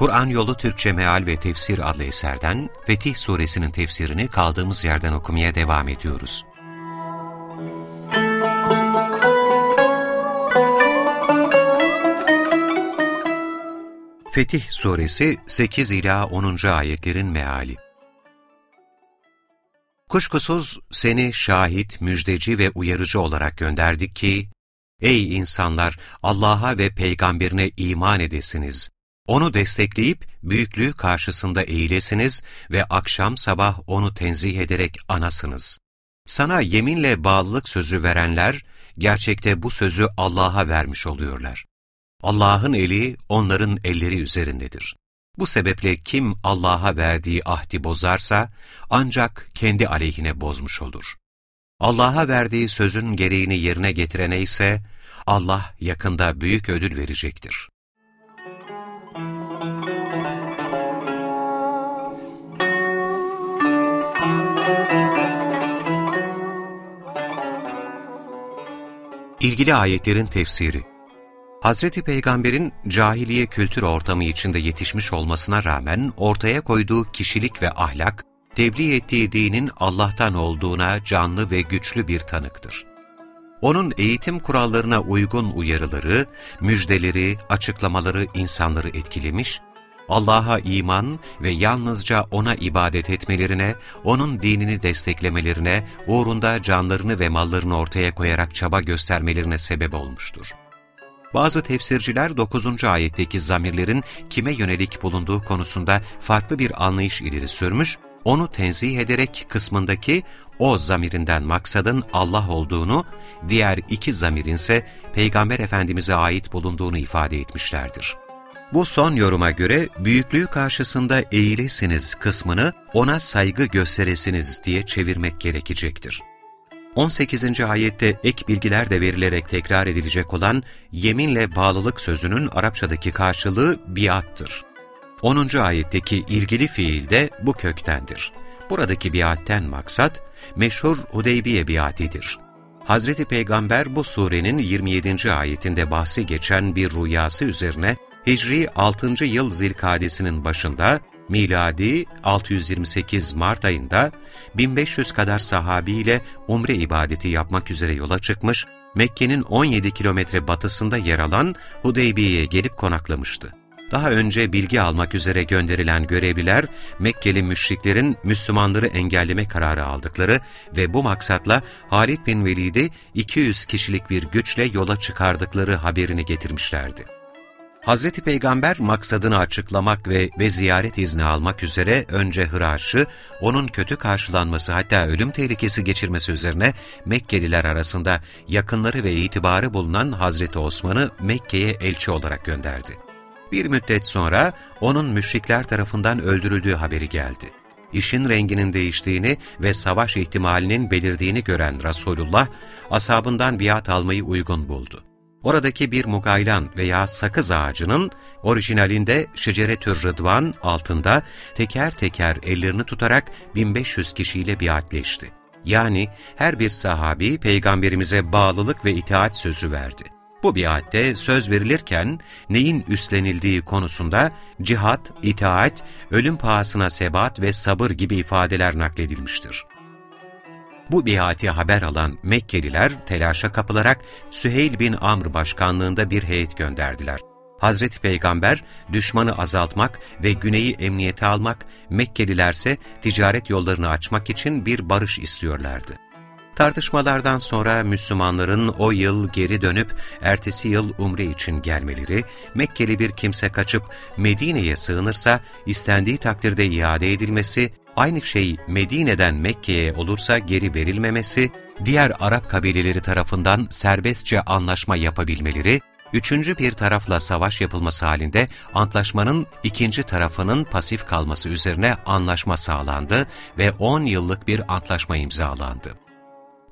Kur'an Yolu Türkçe Meal ve Tefsir adlı eserden Fetih Suresinin tefsirini kaldığımız yerden okumaya devam ediyoruz. Fetih Suresi 8 ila 10. ayetlerin meali. Kuşkusuz seni şahit, müjdeci ve uyarıcı olarak gönderdik ki, Ey insanlar! Allah'a ve peygamberine iman edesiniz. Onu destekleyip büyüklüğü karşısında eğilesiniz ve akşam sabah onu tenzih ederek anasınız. Sana yeminle bağlılık sözü verenler, gerçekte bu sözü Allah'a vermiş oluyorlar. Allah'ın eli onların elleri üzerindedir. Bu sebeple kim Allah'a verdiği ahdi bozarsa, ancak kendi aleyhine bozmuş olur. Allah'a verdiği sözün gereğini yerine getirene ise, Allah yakında büyük ödül verecektir. İlgili ayetlerin tefsiri Hazreti Peygamber'in cahiliye kültür ortamı içinde yetişmiş olmasına rağmen ortaya koyduğu kişilik ve ahlak, tebliğ ettiği dinin Allah'tan olduğuna canlı ve güçlü bir tanıktır. Onun eğitim kurallarına uygun uyarıları, müjdeleri, açıklamaları insanları etkilemiş, Allah'a iman ve yalnızca O'na ibadet etmelerine, O'nun dinini desteklemelerine, uğrunda canlarını ve mallarını ortaya koyarak çaba göstermelerine sebep olmuştur. Bazı tefsirciler 9. ayetteki zamirlerin kime yönelik bulunduğu konusunda farklı bir anlayış ileri sürmüş, onu tenzih ederek kısmındaki o zamirinden maksadın Allah olduğunu, diğer iki zamirin ise Peygamber Efendimiz'e ait bulunduğunu ifade etmişlerdir. Bu son yoruma göre büyüklüğü karşısında eğilesiniz kısmını ona saygı gösteresiniz diye çevirmek gerekecektir. 18. ayette ek bilgiler de verilerek tekrar edilecek olan yeminle bağlılık sözünün Arapçadaki karşılığı biattır. 10. ayetteki ilgili fiil de bu köktendir. Buradaki biatten maksat, meşhur Hudeybiye biatidir. Hazreti Peygamber bu surenin 27. ayetinde bahsi geçen bir rüyası üzerine Hicri 6. yıl zilkadesinin başında miladi 628 Mart ayında 1500 kadar sahabiyle umre ibadeti yapmak üzere yola çıkmış, Mekke'nin 17 kilometre batısında yer alan Hudeybiye'ye gelip konaklamıştı. Daha önce bilgi almak üzere gönderilen görevliler, Mekkeli müşriklerin Müslümanları engelleme kararı aldıkları ve bu maksatla Halid bin Velid'i 200 kişilik bir güçle yola çıkardıkları haberini getirmişlerdi. Hazreti Peygamber maksadını açıklamak ve, ve ziyaret izni almak üzere önce Hıraş'ı, onun kötü karşılanması hatta ölüm tehlikesi geçirmesi üzerine Mekkeliler arasında yakınları ve itibarı bulunan Hazreti Osman'ı Mekke'ye elçi olarak gönderdi. Bir müddet sonra onun müşrikler tarafından öldürüldüğü haberi geldi. İşin renginin değiştiğini ve savaş ihtimalinin belirdiğini gören Resulullah, asabından biat almayı uygun buldu. Oradaki bir mugaylan veya sakız ağacının orijinalinde Şeceretür Rıdvan altında teker teker ellerini tutarak 1500 kişiyle biatleşti. Yani her bir sahabi peygamberimize bağlılık ve itaat sözü verdi. Bu biatte söz verilirken neyin üstlenildiği konusunda cihat, itaat, ölüm pahasına sebat ve sabır gibi ifadeler nakledilmiştir. Bu biati haber alan Mekkeliler telaşa kapılarak Süheyl bin Amr başkanlığında bir heyet gönderdiler. Hazreti Peygamber düşmanı azaltmak ve güneyi emniyete almak, Mekkelilerse ticaret yollarını açmak için bir barış istiyorlardı. Tartışmalardan sonra Müslümanların o yıl geri dönüp ertesi yıl umre için gelmeleri, Mekkeli bir kimse kaçıp Medine'ye sığınırsa istendiği takdirde iade edilmesi, aynı şey Medine'den Mekke'ye olursa geri verilmemesi, diğer Arap kabileleri tarafından serbestçe anlaşma yapabilmeleri, üçüncü bir tarafla savaş yapılması halinde antlaşmanın ikinci tarafının pasif kalması üzerine anlaşma sağlandı ve 10 yıllık bir antlaşma imzalandı.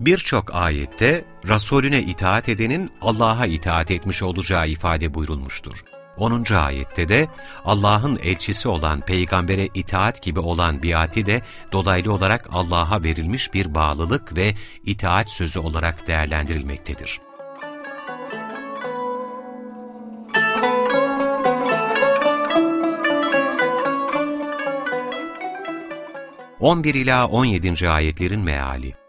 Birçok ayette Resulüne itaat edenin Allah'a itaat etmiş olacağı ifade buyurulmuştur. 10. ayette de Allah'ın elçisi olan peygambere itaat gibi olan biati de dolaylı olarak Allah'a verilmiş bir bağlılık ve itaat sözü olarak değerlendirilmektedir. 11 ila 17. ayetlerin meali.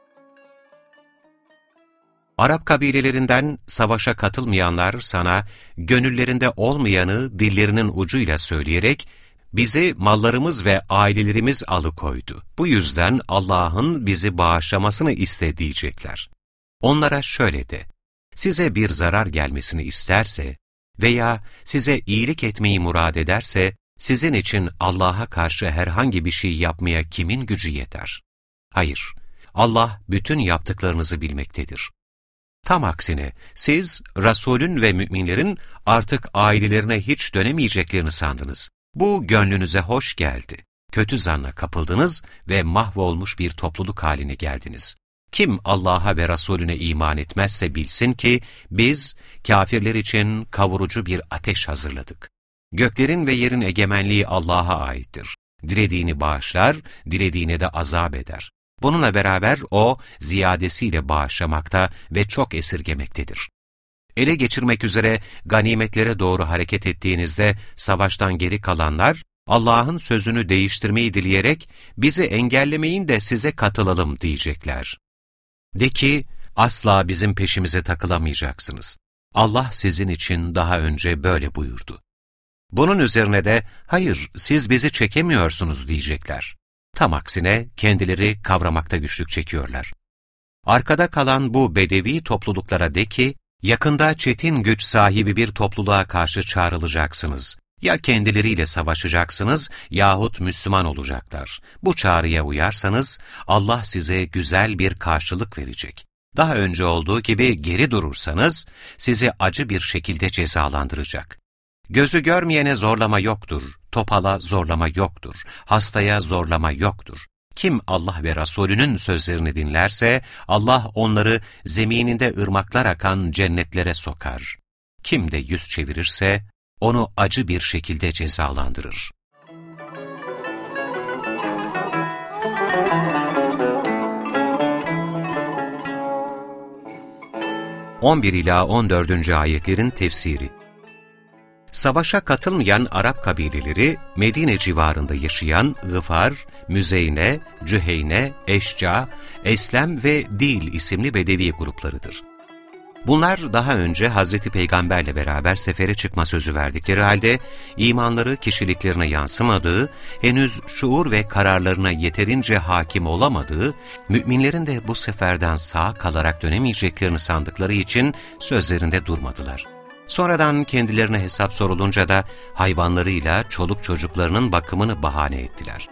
Arap kabilelerinden savaşa katılmayanlar sana gönüllerinde olmayanı dillerinin ucuyla söyleyerek bizi mallarımız ve ailelerimiz alıkoydu. Bu yüzden Allah'ın bizi bağışlamasını iste diyecekler. Onlara şöyle de, size bir zarar gelmesini isterse veya size iyilik etmeyi murad ederse sizin için Allah'a karşı herhangi bir şey yapmaya kimin gücü yeter? Hayır, Allah bütün yaptıklarınızı bilmektedir. Tam aksine siz Resulün ve müminlerin artık ailelerine hiç dönemeyeceklerini sandınız. Bu gönlünüze hoş geldi. Kötü zanla kapıldınız ve mahvolmuş bir topluluk haline geldiniz. Kim Allah'a ve Resulüne iman etmezse bilsin ki biz kafirler için kavurucu bir ateş hazırladık. Göklerin ve yerin egemenliği Allah'a aittir. Dilediğini bağışlar, dilediğine de azap eder. Bununla beraber O, ziyadesiyle bağışlamakta ve çok esirgemektedir. Ele geçirmek üzere ganimetlere doğru hareket ettiğinizde savaştan geri kalanlar, Allah'ın sözünü değiştirmeyi dileyerek bizi engellemeyin de size katılalım diyecekler. De ki, asla bizim peşimize takılamayacaksınız. Allah sizin için daha önce böyle buyurdu. Bunun üzerine de hayır siz bizi çekemiyorsunuz diyecekler. Tam aksine kendileri kavramakta güçlük çekiyorlar. Arkada kalan bu bedevi topluluklara de ki, yakında çetin güç sahibi bir topluluğa karşı çağrılacaksınız. Ya kendileriyle savaşacaksınız yahut Müslüman olacaklar. Bu çağrıya uyarsanız Allah size güzel bir karşılık verecek. Daha önce olduğu gibi geri durursanız sizi acı bir şekilde cezalandıracak. Gözü görmeyene zorlama yoktur, topala zorlama yoktur, hastaya zorlama yoktur. Kim Allah ve Resulünün sözlerini dinlerse, Allah onları zemininde ırmaklar akan cennetlere sokar. Kim de yüz çevirirse, onu acı bir şekilde cezalandırır. On ila 14. ayetlerin tefsiri Savaşa katılmayan Arap kabileleri Medine civarında yaşayan Gıfar, Müzeyne, Cüheyne, Eşca, Eslem ve Dil isimli bedevi gruplarıdır. Bunlar daha önce Hazreti Peygamberle beraber sefere çıkma sözü verdikleri halde imanları kişiliklerine yansımadığı, henüz şuur ve kararlarına yeterince hakim olamadığı, müminlerin de bu seferden sağ kalarak dönemeyeceklerini sandıkları için sözlerinde durmadılar. Sonradan kendilerine hesap sorulunca da hayvanlarıyla çoluk çocuklarının bakımını bahane ettiler.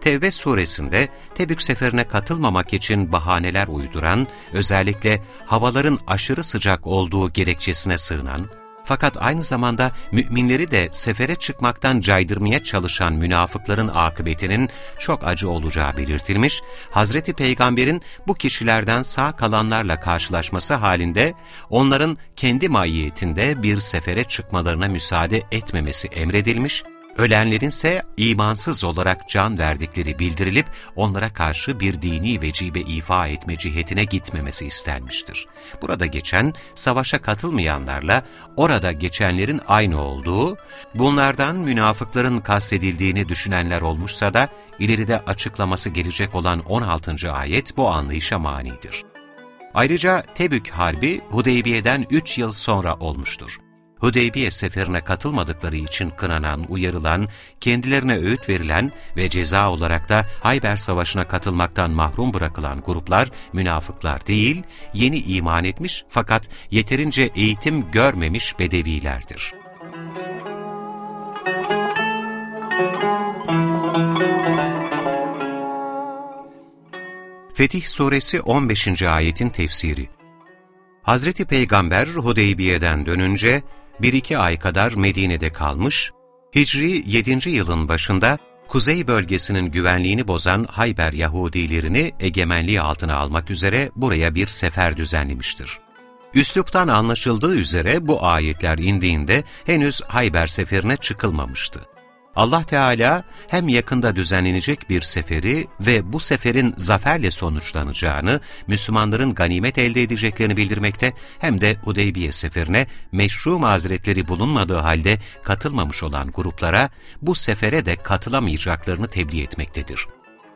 Tevbe suresinde Tebük seferine katılmamak için bahaneler uyduran, özellikle havaların aşırı sıcak olduğu gerekçesine sığınan, fakat aynı zamanda müminleri de sefere çıkmaktan caydırmaya çalışan münafıkların akıbetinin çok acı olacağı belirtilmiş, Hazreti Peygamber'in bu kişilerden sağ kalanlarla karşılaşması halinde onların kendi mahiyetinde bir sefere çıkmalarına müsaade etmemesi emredilmiş Ölenlerin ise imansız olarak can verdikleri bildirilip onlara karşı bir dini vecibe ifa etme cihetine gitmemesi istenmiştir. Burada geçen savaşa katılmayanlarla orada geçenlerin aynı olduğu, bunlardan münafıkların kastedildiğini düşünenler olmuşsa da ileride açıklaması gelecek olan 16. ayet bu anlayışa manidir. Ayrıca Tebük Harbi Hudeybiye'den 3 yıl sonra olmuştur. Hudeybiye seferine katılmadıkları için kınanan, uyarılan, kendilerine öğüt verilen ve ceza olarak da Hayber Savaşı'na katılmaktan mahrum bırakılan gruplar münafıklar değil, yeni iman etmiş fakat yeterince eğitim görmemiş bedevilerdir. Fetih Suresi 15. ayetin tefsiri Hazreti Peygamber Hudeybiye'den dönünce bir iki ay kadar Medine'de kalmış, Hicri 7. yılın başında kuzey bölgesinin güvenliğini bozan Hayber Yahudilerini egemenliği altına almak üzere buraya bir sefer düzenlemiştir. Üsluptan anlaşıldığı üzere bu ayetler indiğinde henüz Hayber seferine çıkılmamıştı. Allah Teala hem yakında düzenlenecek bir seferi ve bu seferin zaferle sonuçlanacağını, Müslümanların ganimet elde edeceklerini bildirmekte hem de Hudeybiye seferine meşru mazeretleri bulunmadığı halde katılmamış olan gruplara bu sefere de katılamayacaklarını tebliğ etmektedir.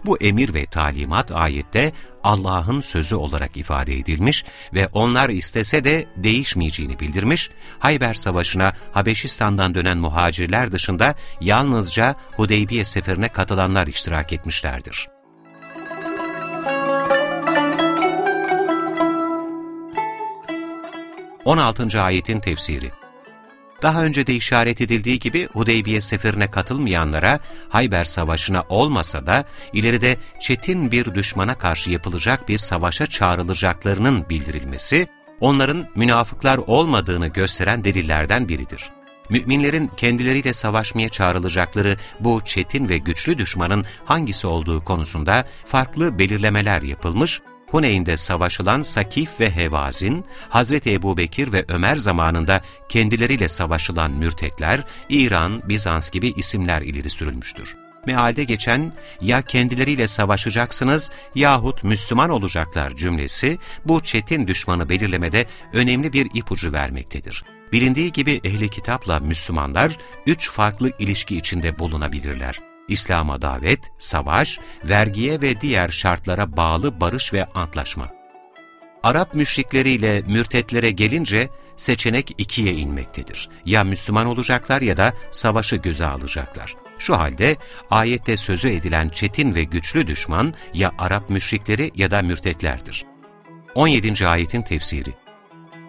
Bu emir ve talimat ayette Allah'ın sözü olarak ifade edilmiş ve onlar istese de değişmeyeceğini bildirmiş, Hayber Savaşı'na Habeşistan'dan dönen muhacirler dışında yalnızca Hudeybiye seferine katılanlar iştirak etmişlerdir. On altıncı ayetin tefsiri daha önce de işaret edildiği gibi Hudeybiye seferine katılmayanlara Hayber Savaşı'na olmasa da ileride çetin bir düşmana karşı yapılacak bir savaşa çağrılacaklarının bildirilmesi, onların münafıklar olmadığını gösteren delillerden biridir. Müminlerin kendileriyle savaşmaya çağrılacakları bu çetin ve güçlü düşmanın hangisi olduğu konusunda farklı belirlemeler yapılmış Huneyn'de savaşılan Sakif ve Hevazin, Hazreti Ebu Bekir ve Ömer zamanında kendileriyle savaşılan mürtetler, İran, Bizans gibi isimler ileri sürülmüştür. Mealde geçen ya kendileriyle savaşacaksınız yahut Müslüman olacaklar cümlesi bu çetin düşmanı belirlemede önemli bir ipucu vermektedir. Bilindiği gibi ehli kitapla Müslümanlar üç farklı ilişki içinde bulunabilirler. İslam'a davet, savaş, vergiye ve diğer şartlara bağlı barış ve antlaşma. Arap müşrikleriyle mürtetlere gelince seçenek ikiye inmektedir. Ya Müslüman olacaklar ya da savaşı göze alacaklar. Şu halde ayette sözü edilen çetin ve güçlü düşman ya Arap müşrikleri ya da mürtetlerdir. 17. ayetin tefsiri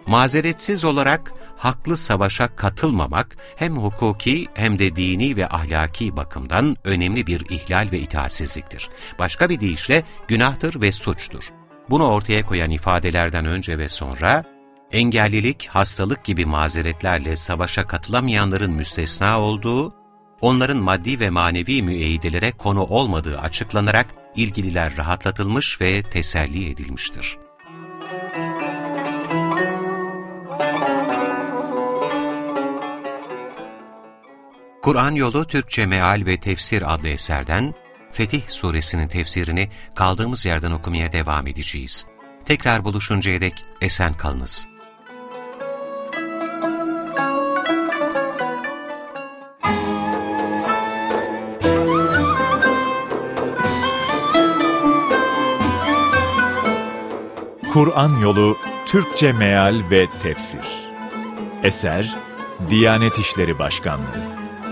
Mazeretsiz olarak haklı savaşa katılmamak hem hukuki hem de dini ve ahlaki bakımdan önemli bir ihlal ve itaatsizliktir. Başka bir deyişle günahtır ve suçtur. Bunu ortaya koyan ifadelerden önce ve sonra, engellilik, hastalık gibi mazeretlerle savaşa katılamayanların müstesna olduğu, onların maddi ve manevi müeyyidelere konu olmadığı açıklanarak ilgililer rahatlatılmış ve teselli edilmiştir. Kur'an Yolu Türkçe Meal ve Tefsir adlı eserden Fetih Suresinin tefsirini kaldığımız yerden okumaya devam edeceğiz. Tekrar buluşuncaya dek esen kalınız. Kur'an Yolu Türkçe Meal ve Tefsir Eser Diyanet İşleri Başkanlığı